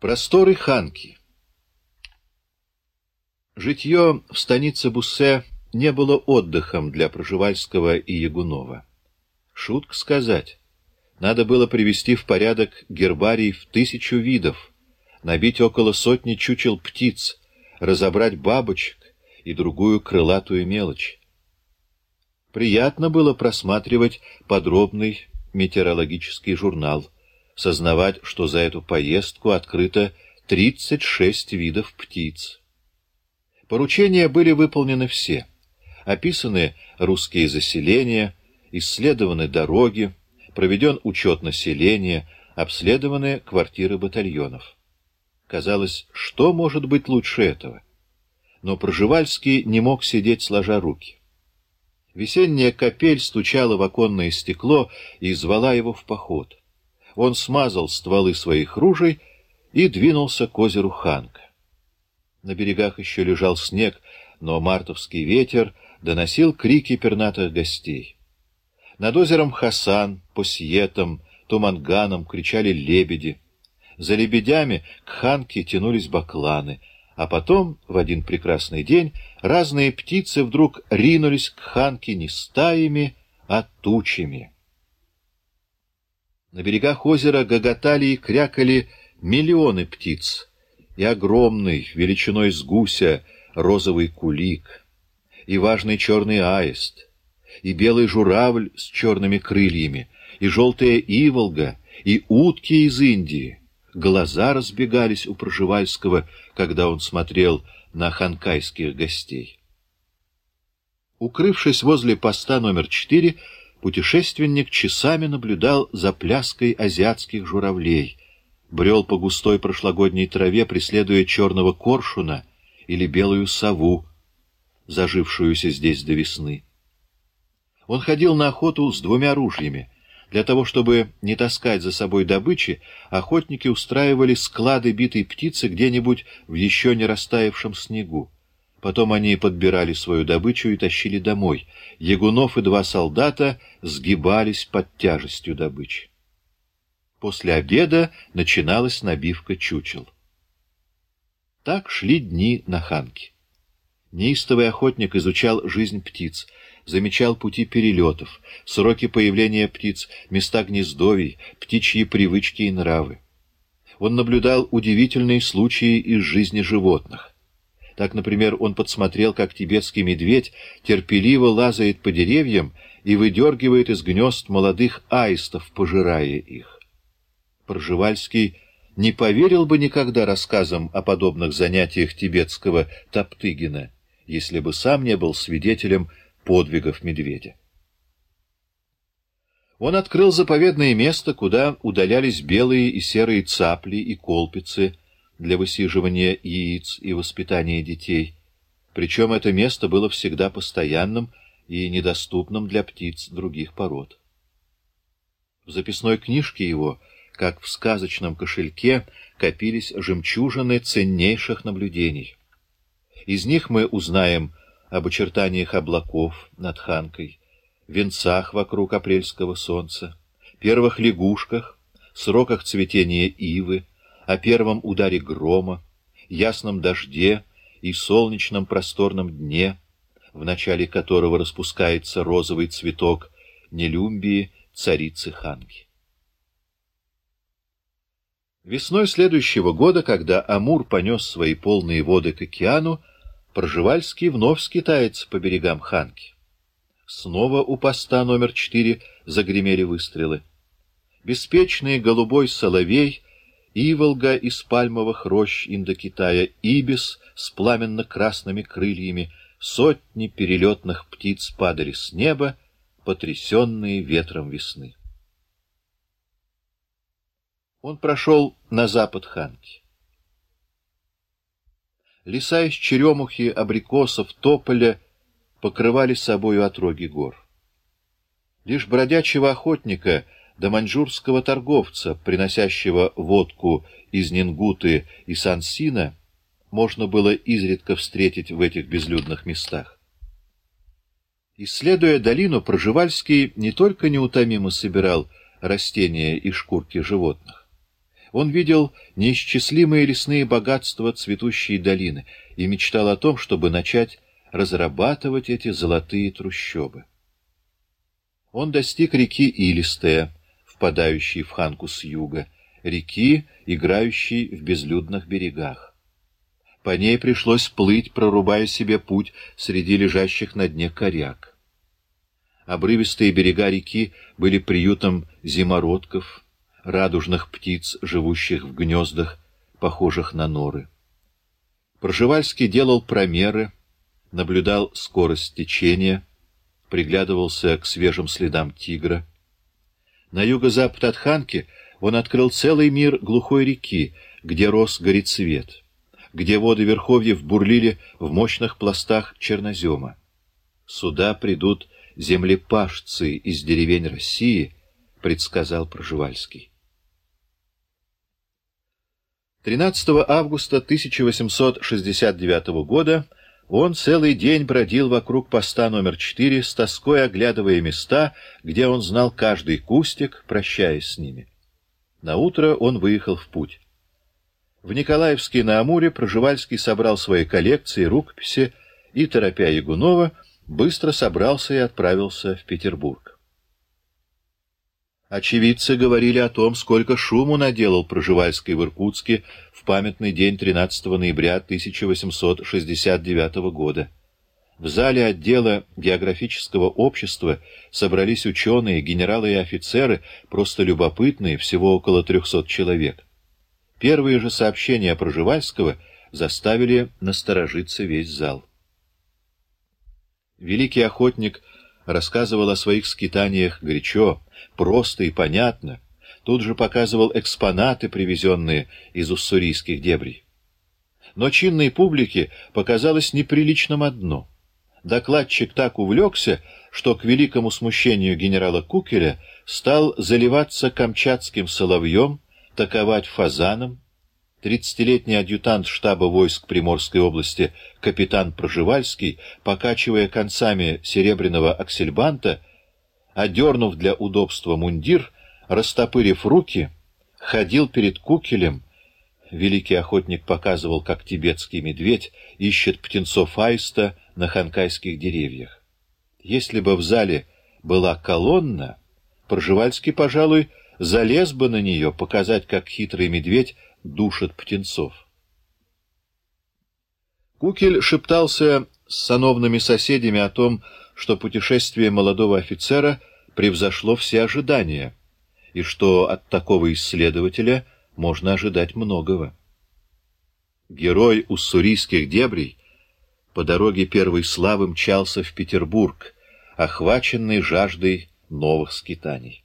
Просторы Ханки Житье в станице Буссе не было отдыхом для Проживальского и Ягунова. Шутка сказать. Надо было привести в порядок гербарий в тысячу видов, набить около сотни чучел птиц, разобрать бабочек и другую крылатую мелочь. Приятно было просматривать подробный метеорологический журнал, сознавать, что за эту поездку открыто 36 видов птиц. Поручения были выполнены все. Описаны русские заселения, исследованы дороги, проведен учет населения, обследованы квартиры батальонов. Казалось, что может быть лучше этого? Но Проживальский не мог сидеть сложа руки. Весенняя капель стучала в оконное стекло и звала его в поход. Он смазал стволы своих ружей и двинулся к озеру Ханка. На берегах еще лежал снег, но мартовский ветер доносил крики пернатых гостей. Над озером Хасан, Посьетом, Туманганом кричали лебеди. За лебедями к Ханке тянулись бакланы, а потом, в один прекрасный день, разные птицы вдруг ринулись к Ханке не стаями, а тучами. На берегах озера гоготали и крякали миллионы птиц, и огромный, величиной с гуся, розовый кулик, и важный черный аист, и белый журавль с черными крыльями, и желтая иволга, и утки из Индии. Глаза разбегались у Проживальского, когда он смотрел на ханкайских гостей. Укрывшись возле поста номер четыре, путешественник часами наблюдал за пляской азиатских журавлей, брел по густой прошлогодней траве, преследуя черного коршуна или белую сову, зажившуюся здесь до весны. Он ходил на охоту с двумя ружьями. Для того, чтобы не таскать за собой добычи, охотники устраивали склады битой птицы где-нибудь в еще не растаявшем снегу. Потом они подбирали свою добычу и тащили домой. Ягунов и два солдата сгибались под тяжестью добычи. После обеда начиналась набивка чучел. Так шли дни на Ханке. Неистовый охотник изучал жизнь птиц, замечал пути перелетов, сроки появления птиц, места гнездовий, птичьи привычки и нравы. Он наблюдал удивительные случаи из жизни животных. Так, например, он подсмотрел, как тибетский медведь терпеливо лазает по деревьям и выдергивает из гнезд молодых аистов, пожирая их. Пржевальский не поверил бы никогда рассказам о подобных занятиях тибетского Топтыгина, если бы сам не был свидетелем подвигов медведя. Он открыл заповедное место, куда удалялись белые и серые цапли и колпицы для высиживания яиц и воспитания детей. Причем это место было всегда постоянным и недоступным для птиц других пород. В записной книжке его как в сказочном кошельке копились жемчужины ценнейших наблюдений. Из них мы узнаем об очертаниях облаков над Ханкой, венцах вокруг апрельского солнца, первых лягушках, сроках цветения ивы, о первом ударе грома, ясном дожде и солнечном просторном дне, в начале которого распускается розовый цветок нелюмбии царицы Ханки. Весной следующего года, когда Амур понес свои полные воды к океану, Пржевальский вновь скитается по берегам Ханки. Снова у поста номер четыре загремели выстрелы. Беспечный голубой соловей, иволга из пальмовых рощ Индокитая, ибис с пламенно-красными крыльями, сотни перелетных птиц падали с неба, потрясенные ветром весны. Он прошел на запад Ханки. Леса из черемухи, абрикосов, тополя покрывали собою отроги гор. Лишь бродячего охотника да маньчжурского торговца, приносящего водку из Нингуты и Сансина, можно было изредка встретить в этих безлюдных местах. Исследуя долину, Проживальский не только неутомимо собирал растения и шкурки животных, Он видел неисчислимые лесные богатства цветущей долины и мечтал о том, чтобы начать разрабатывать эти золотые трущобы. Он достиг реки Илистая, впадающей в Ханку с юга, реки, играющей в безлюдных берегах. По ней пришлось плыть, прорубая себе путь среди лежащих на дне коряк. Обрывистые берега реки были приютом зимородков, радужных птиц, живущих в гнездах, похожих на норы. Проживальский делал промеры, наблюдал скорость течения, приглядывался к свежим следам тигра. На юго-запад от Ханки он открыл целый мир глухой реки, где рос горецвет, где воды верховьев бурлили в мощных пластах чернозема. Сюда придут землепашцы из деревень России, предсказал Проживальский. 13 августа 1869 года он целый день бродил вокруг поста номер 4, с тоской оглядывая места, где он знал каждый кустик, прощаясь с ними. Наутро он выехал в путь. В Николаевске на Амуре Проживальский собрал свои коллекции, рукописи и, торопя Ягунова, быстро собрался и отправился в Петербург. Очевидцы говорили о том, сколько шуму наделал Проживальский в Иркутске в памятный день 13 ноября 1869 года. В зале отдела географического общества собрались ученые, генералы и офицеры, просто любопытные, всего около 300 человек. Первые же сообщения Проживальского заставили насторожиться весь зал. Великий охотник рассказывал о своих скитаниях горячо, просто и понятно, тут же показывал экспонаты, привезенные из уссурийских дебрей. Но чинной публике показалось неприличным одно. Докладчик так увлекся, что к великому смущению генерала Кукеля стал заливаться камчатским соловьем, таковать фазаном, Тридцатилетний адъютант штаба войск Приморской области капитан Проживальский, покачивая концами серебряного аксельбанта, одернув для удобства мундир, растопырив руки, ходил перед кукелем. Великий охотник показывал, как тибетский медведь ищет птенцов аиста на ханкайских деревьях. Если бы в зале была колонна, Проживальский, пожалуй, залез бы на нее, показать, как хитрый медведь душат птенцов. Кукель шептался с сановными соседями о том, что путешествие молодого офицера превзошло все ожидания, и что от такого исследователя можно ожидать многого. Герой уссурийских дебрей по дороге первой славы мчался в Петербург, охваченный жаждой новых скитаний.